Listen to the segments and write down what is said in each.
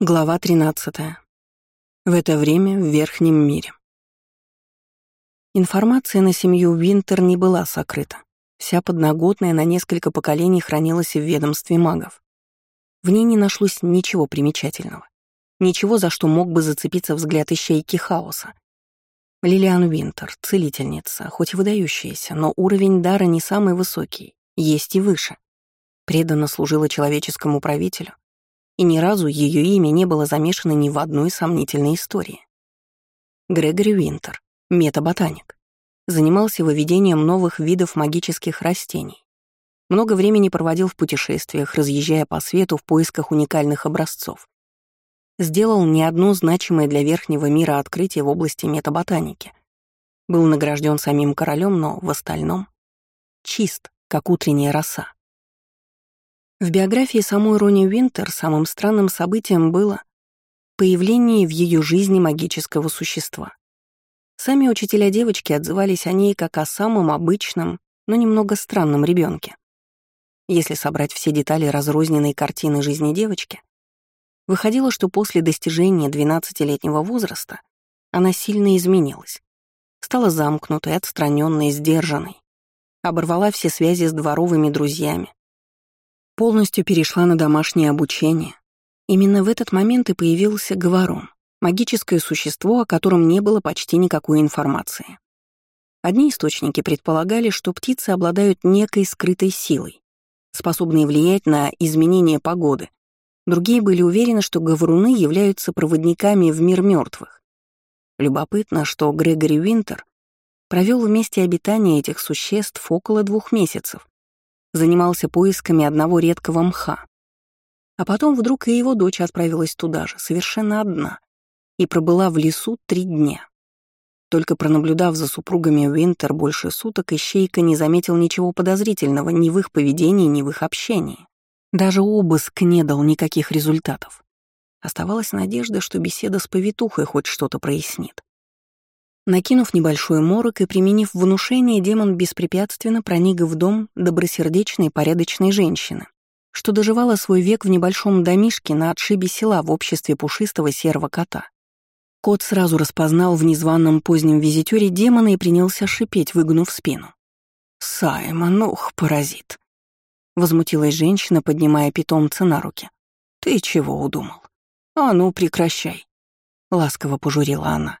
Глава 13. В это время в Верхнем мире. Информация на семью Винтер не была сокрыта. Вся подноготная на несколько поколений хранилась в ведомстве магов. В ней не нашлось ничего примечательного. Ничего, за что мог бы зацепиться взгляд ищейки хаоса. Лилиан Винтер, целительница, хоть и выдающаяся, но уровень дара не самый высокий, есть и выше. Преданно служила человеческому правителю, и ни разу ее имя не было замешано ни в одной сомнительной истории. Грегори Винтер, метаботаник, занимался выведением новых видов магических растений. Много времени проводил в путешествиях, разъезжая по свету в поисках уникальных образцов. Сделал не одно значимое для Верхнего мира открытие в области метаботаники. Был награжден самим королем, но в остальном чист, как утренняя роса. В биографии самой Рони Винтер самым странным событием было появление в ее жизни магического существа. Сами учителя девочки отзывались о ней как о самом обычном, но немного странном ребенке. Если собрать все детали разрозненной картины жизни девочки, выходило, что после достижения 12-летнего возраста она сильно изменилась. Стала замкнутой, отстраненной, сдержанной. Оборвала все связи с дворовыми друзьями, полностью перешла на домашнее обучение. Именно в этот момент и появился Говорон, магическое существо, о котором не было почти никакой информации. Одни источники предполагали, что птицы обладают некой скрытой силой, способной влиять на изменение погоды. Другие были уверены, что говоруны являются проводниками в мир мертвых. Любопытно, что Грегори Винтер провел вместе обитания этих существ около двух месяцев, занимался поисками одного редкого мха. А потом вдруг и его дочь отправилась туда же, совершенно одна, и пробыла в лесу три дня. Только пронаблюдав за супругами Уинтер больше суток, Ищейка не заметил ничего подозрительного ни в их поведении, ни в их общении. Даже обыск не дал никаких результатов. Оставалась надежда, что беседа с повитухой хоть что-то прояснит. Накинув небольшой морок и применив внушение, демон беспрепятственно проник в дом добросердечной порядочной женщины, что доживала свой век в небольшом домишке на отшибе села в обществе пушистого серого кота. Кот сразу распознал в незваном позднем визитёре демона и принялся шипеть, выгнув спину. «Саймон, ух, паразит!» — возмутилась женщина, поднимая питомца на руки. «Ты чего удумал? А ну, прекращай!» — ласково пожурила она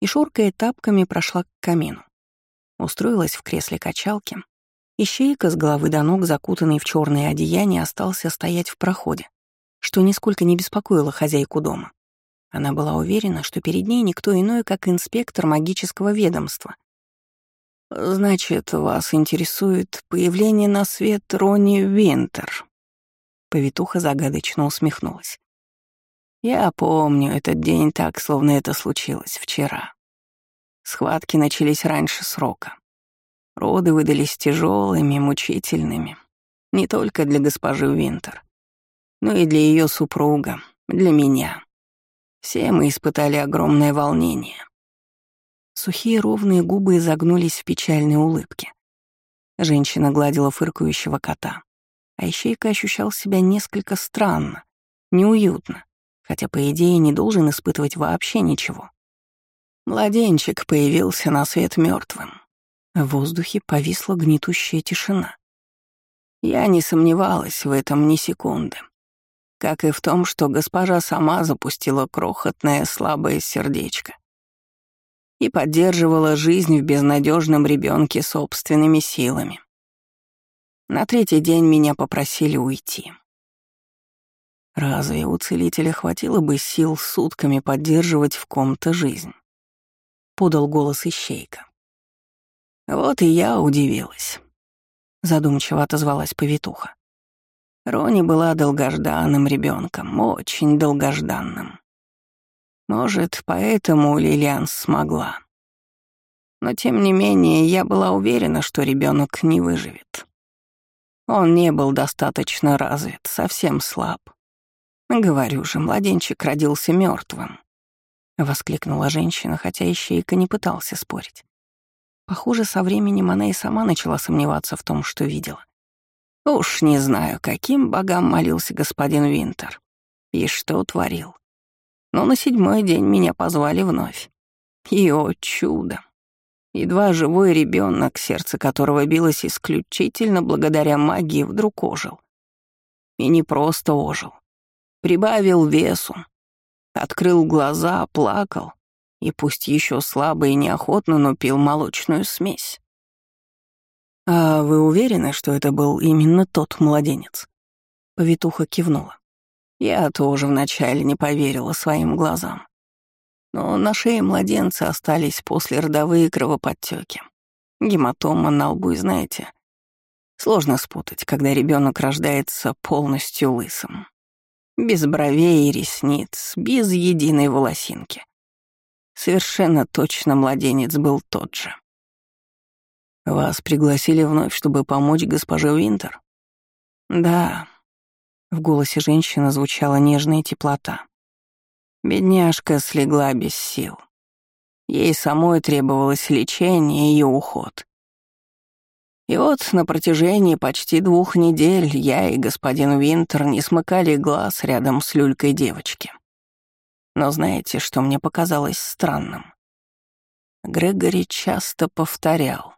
и, шуркая тапками, прошла к камину. Устроилась в кресле качалки. Ищейка с головы до ног, закутанный в черное одеяние, остался стоять в проходе, что нисколько не беспокоило хозяйку дома. Она была уверена, что перед ней никто иной, как инспектор магического ведомства. «Значит, вас интересует появление на свет Рони Винтер?» Повитуха загадочно усмехнулась. Я помню этот день так, словно это случилось вчера. Схватки начались раньше срока. Роды выдались тяжелыми, мучительными. Не только для госпожи Винтер, но и для ее супруга, для меня. Все мы испытали огромное волнение. Сухие ровные губы изогнулись в печальной улыбке. Женщина гладила фыркающего кота, а Ищейка ощущал себя несколько странно, неуютно хотя, по идее, не должен испытывать вообще ничего. Младенчик появился на свет мертвым. В воздухе повисла гнетущая тишина. Я не сомневалась в этом ни секунды. Как и в том, что госпожа сама запустила крохотное слабое сердечко и поддерживала жизнь в безнадежном ребенке собственными силами. На третий день меня попросили уйти. Разве у целителя хватило бы сил сутками поддерживать в ком-то жизнь? Подал голос Ищейка. Вот и я удивилась. Задумчиво отозвалась повитуха. Рони была долгожданным ребенком, очень долгожданным. Может, поэтому Лилиан смогла. Но тем не менее, я была уверена, что ребенок не выживет. Он не был достаточно развит, совсем слаб. «Говорю же, младенчик родился мертвым, воскликнула женщина, хотя ищейка не пытался спорить. Похоже, со временем она и сама начала сомневаться в том, что видела. Уж не знаю, каким богам молился господин Винтер. И что творил? Но на седьмой день меня позвали вновь. И, о чудо! Едва живой ребенок, сердце которого билось исключительно благодаря магии, вдруг ожил. И не просто ожил. Прибавил весу. Открыл глаза, плакал. И пусть еще слабо и неохотно, но пил молочную смесь. «А вы уверены, что это был именно тот младенец?» Повитуха кивнула. Я тоже вначале не поверила своим глазам. Но на шее младенца остались послеродовые кровоподтеки. Гематома на лбу, знаете, сложно спутать, когда ребенок рождается полностью лысым. Без бровей и ресниц, без единой волосинки. Совершенно точно младенец был тот же. «Вас пригласили вновь, чтобы помочь госпоже Уинтер?» «Да». В голосе женщины звучала нежная теплота. Бедняжка слегла без сил. Ей самой требовалось лечение и уход. И вот на протяжении почти двух недель я и господин Винтер не смыкали глаз рядом с люлькой девочки. Но знаете, что мне показалось странным? Грегори часто повторял.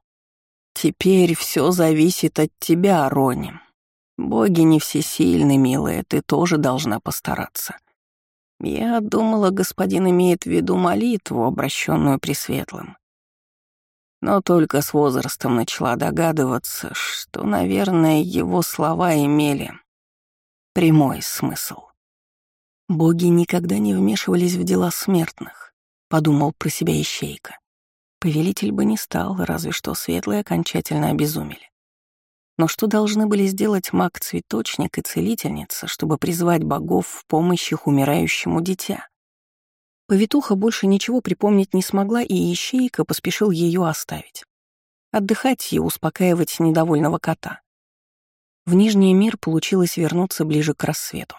«Теперь все зависит от тебя, Рони. Боги не всесильны, милая, ты тоже должна постараться». Я думала, господин имеет в виду молитву, обращенную Пресветлым. Но только с возрастом начала догадываться, что, наверное, его слова имели прямой смысл. Боги никогда не вмешивались в дела смертных, подумал про себя Ищейка. Повелитель бы не стал, разве что светлые окончательно обезумели. Но что должны были сделать маг-цветочник и целительница, чтобы призвать богов в помощь их умирающему дитя? Повитуха больше ничего припомнить не смогла, и Ищейка поспешил ее оставить. Отдыхать и успокаивать недовольного кота. В Нижний мир получилось вернуться ближе к рассвету.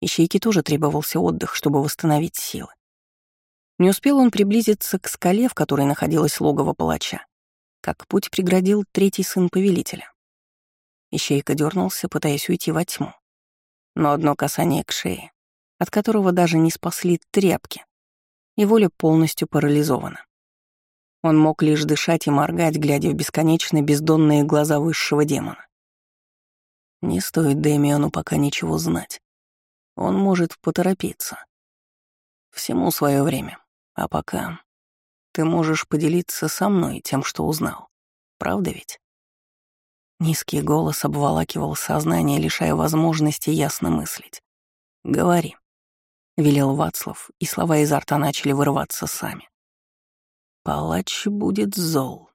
Ищейке тоже требовался отдых, чтобы восстановить силы. Не успел он приблизиться к скале, в которой находилось логово палача, как путь преградил третий сын повелителя. Ищейка дернулся, пытаясь уйти во тьму. Но одно касание к шее, от которого даже не спасли тряпки, и воля полностью парализована. Он мог лишь дышать и моргать, глядя в бесконечно бездонные глаза высшего демона. Не стоит Дэмиону пока ничего знать. Он может поторопиться. Всему свое время. А пока ты можешь поделиться со мной тем, что узнал. Правда ведь? Низкий голос обволакивал сознание, лишая возможности ясно мыслить. «Говори», — велел Вацлав, и слова изо рта начали вырываться сами. «Палач будет зол».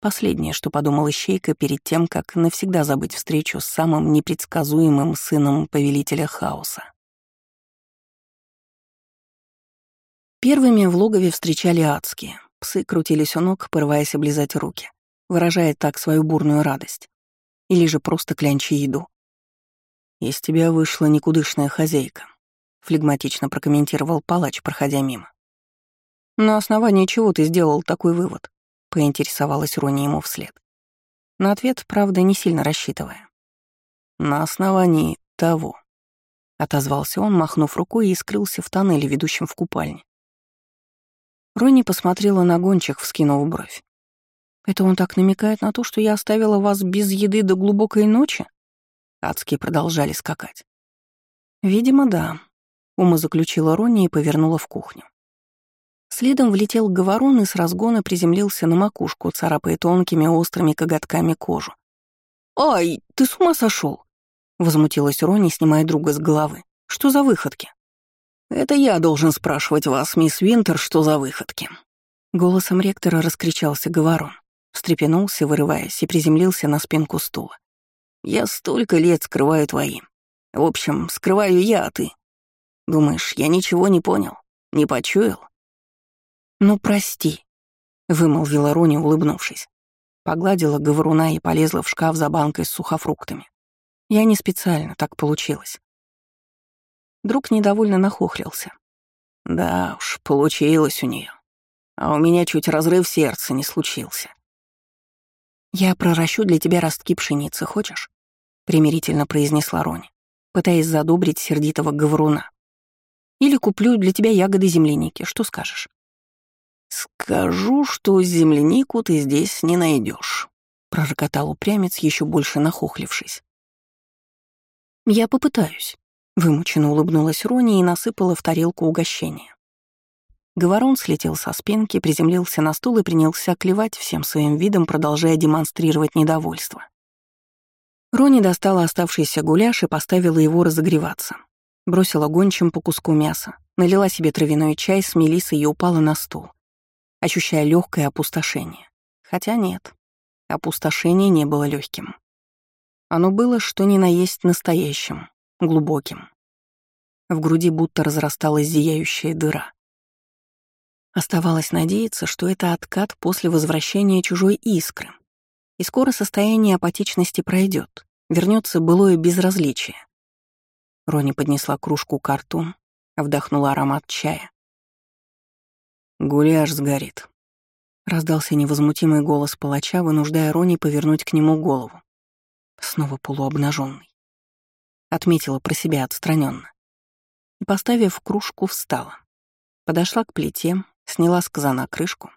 Последнее, что подумал Ищейка перед тем, как навсегда забыть встречу с самым непредсказуемым сыном повелителя хаоса. Первыми в логове встречали адские. Псы крутились у ног, порываясь облизать руки выражая так свою бурную радость. Или же просто клянчи еду. «Из тебя вышла никудышная хозяйка», — флегматично прокомментировал палач, проходя мимо. «На основании чего ты сделал такой вывод?» — поинтересовалась Рони ему вслед. На ответ, правда, не сильно рассчитывая. «На основании того», — отозвался он, махнув рукой и скрылся в тоннеле, ведущем в купальне. Рони посмотрела на гончих, вскинув бровь. Это он так намекает на то, что я оставила вас без еды до глубокой ночи? Адские продолжали скакать. Видимо, да. Ума заключила Ронни и повернула в кухню. Следом влетел говорон и с разгона приземлился на макушку, царапая тонкими острыми коготками кожу. «Ай, ты с ума сошел? возмутилась Ронни, снимая друга с головы. «Что за выходки?» «Это я должен спрашивать вас, мисс Винтер, что за выходки?» Голосом ректора раскричался говорон встрепенулся, вырываясь, и приземлился на спинку стула. «Я столько лет скрываю твои. В общем, скрываю я, а ты. Думаешь, я ничего не понял? Не почуял?» «Ну, прости», — вымолвила Рони, улыбнувшись. Погладила говоруна и полезла в шкаф за банкой с сухофруктами. Я не специально, так получилось. Друг недовольно нахохлился. Да уж, получилось у нее. А у меня чуть разрыв сердца не случился. «Я проращу для тебя ростки пшеницы, хочешь?» — примирительно произнесла Рони. пытаясь задобрить сердитого говоруна. «Или куплю для тебя ягоды земляники, что скажешь?» «Скажу, что землянику ты здесь не найдешь, пророкотал упрямец, еще больше нахохлившись. «Я попытаюсь», — вымученно улыбнулась Рони и насыпала в тарелку угощение. Говорон слетел со спинки, приземлился на стул и принялся клевать всем своим видом, продолжая демонстрировать недовольство. Рони достала оставшийся гуляш и поставила его разогреваться. Бросила гончим по куску мяса, налила себе травяной чай с мелиссой и упала на стул, ощущая легкое опустошение. Хотя нет, опустошение не было легким. Оно было что ни на есть настоящим, глубоким. В груди будто разрасталась зияющая дыра. Оставалось надеяться, что это откат после возвращения чужой искры. И скоро состояние апатичности пройдет, вернется былое безразличие. Рони поднесла кружку к рту, вдохнула аромат чая. «Гуляш сгорит», — раздался невозмутимый голос палача, вынуждая Рони повернуть к нему голову. Снова полуобнаженный. Отметила про себя отстраненно. И, поставив кружку, встала. Подошла к плите, Сняла с казана крышку,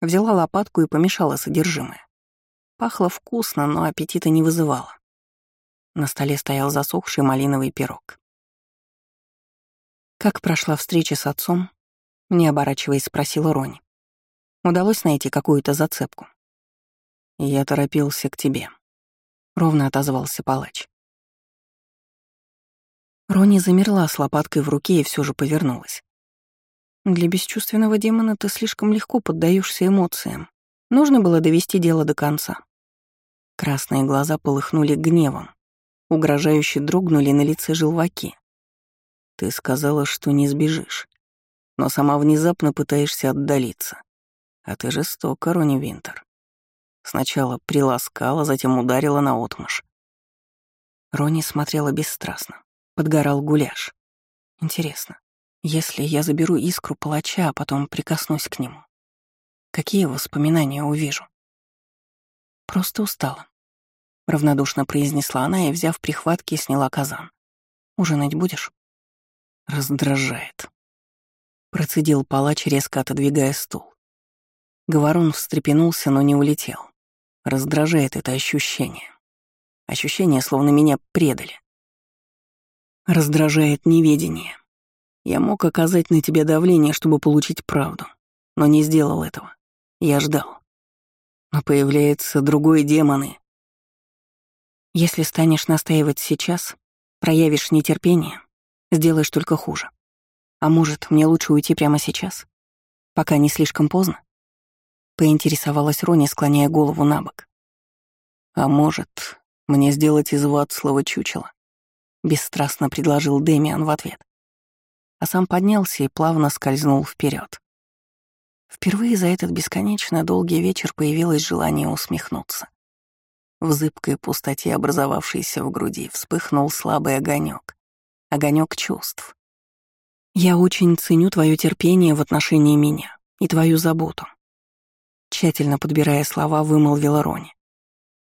взяла лопатку и помешала содержимое. Пахло вкусно, но аппетита не вызывало. На столе стоял засохший малиновый пирог. «Как прошла встреча с отцом?» — не оборачиваясь, спросила Рони. «Удалось найти какую-то зацепку?» «Я торопился к тебе», — ровно отозвался палач. Рони замерла с лопаткой в руке и все же повернулась. Для бесчувственного демона ты слишком легко поддаешься эмоциям. Нужно было довести дело до конца. Красные глаза полыхнули гневом. Угрожающе дрогнули на лице желваки. Ты сказала, что не сбежишь, но сама внезапно пытаешься отдалиться. А ты жестока, Рони Винтер. Сначала приласкала, затем ударила на отмышь. Рони смотрела бесстрастно. Подгорал гуляш. Интересно, если я заберу искру палача, а потом прикоснусь к нему, какие воспоминания увижу? Просто устала. Равнодушно произнесла она и, взяв прихватки, сняла казан. «Ужинать будешь?» «Раздражает», — процедил палач, резко отодвигая стул. Говорун встрепенулся, но не улетел. Раздражает это ощущение. Ощущение, словно меня предали. Раздражает неведение. Я мог оказать на тебя давление, чтобы получить правду, но не сделал этого. Я ждал. Но появляется другой демон и... Если станешь настаивать сейчас, проявишь нетерпение, сделаешь только хуже. А может, мне лучше уйти прямо сейчас? Пока не слишком поздно? Поинтересовалась Рони, склоняя голову на бок. А может, мне сделать из Вацлава чучело? Бесстрастно предложил Дэмиан в ответ а сам поднялся и плавно скользнул вперед. Впервые за этот бесконечно долгий вечер появилось желание усмехнуться. В зыбкой пустоте, образовавшейся в груди, вспыхнул слабый огонек, огонек чувств. «Я очень ценю твое терпение в отношении меня и твою заботу», тщательно подбирая слова, вымолвила Рони.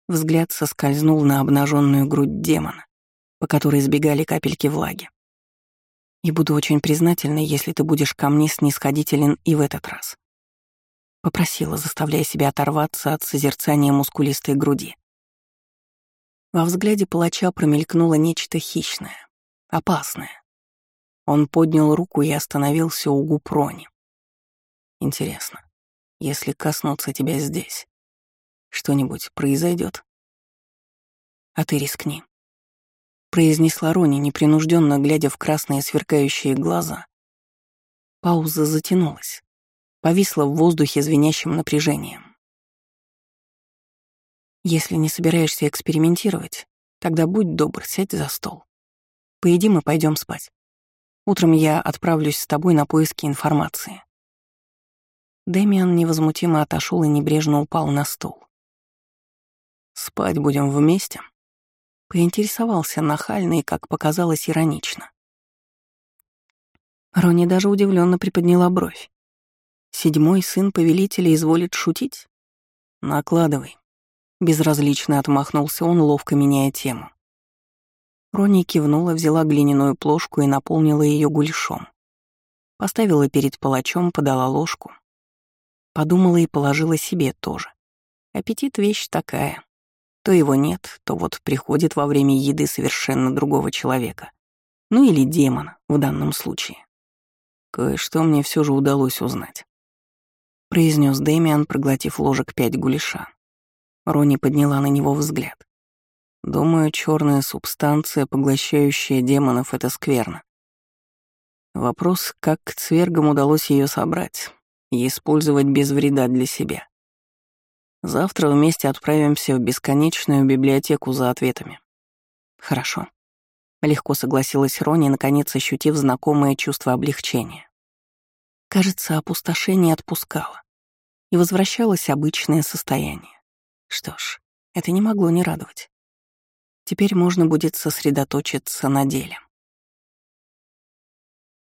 Взгляд соскользнул на обнаженную грудь демона, по которой сбегали капельки влаги. И буду очень признательна, если ты будешь ко мне снисходителен и в этот раз. Попросила, заставляя себя оторваться от созерцания мускулистой груди. Во взгляде палача промелькнуло нечто хищное, опасное. Он поднял руку и остановился у губ Рони. Интересно, если коснуться тебя здесь, что-нибудь произойдет? А ты рискни произнесла Рони, непринужденно глядя в красные сверкающие глаза. Пауза затянулась, повисла в воздухе звенящим напряжением. Если не собираешься экспериментировать, тогда будь добр, сядь за стол. Поедим и пойдем спать. Утром я отправлюсь с тобой на поиски информации. Дэмиан невозмутимо отошел и небрежно упал на стул. «Спать будем вместе?» Поинтересовался нахально и, как показалось, иронично. Рони даже удивленно приподняла бровь. Седьмой сын повелителя изволит шутить? Накладывай. Безразлично отмахнулся он, ловко меняя тему. Рони кивнула, взяла глиняную плошку и наполнила ее гульшом. Поставила перед палачом, подала ложку. Подумала и положила себе тоже. Аппетит — вещь такая. То его нет, то вот приходит во время еды совершенно другого человека. Ну или демона в данном случае. Кое-что мне все же удалось узнать. Произнес Дэмиан, проглотив ложек пять гуляша. Рони подняла на него взгляд. Думаю, черная субстанция, поглощающая демонов, это скверно. Вопрос, как к цвергам удалось ее собрать и использовать без вреда для себя. Завтра вместе отправимся в бесконечную библиотеку за ответами. Хорошо. Легко согласилась Рони, наконец ощутив знакомое чувство облегчения. Кажется, опустошение отпускало, и возвращалось обычное состояние. Что ж, это не могло не радовать. Теперь можно будет сосредоточиться на деле.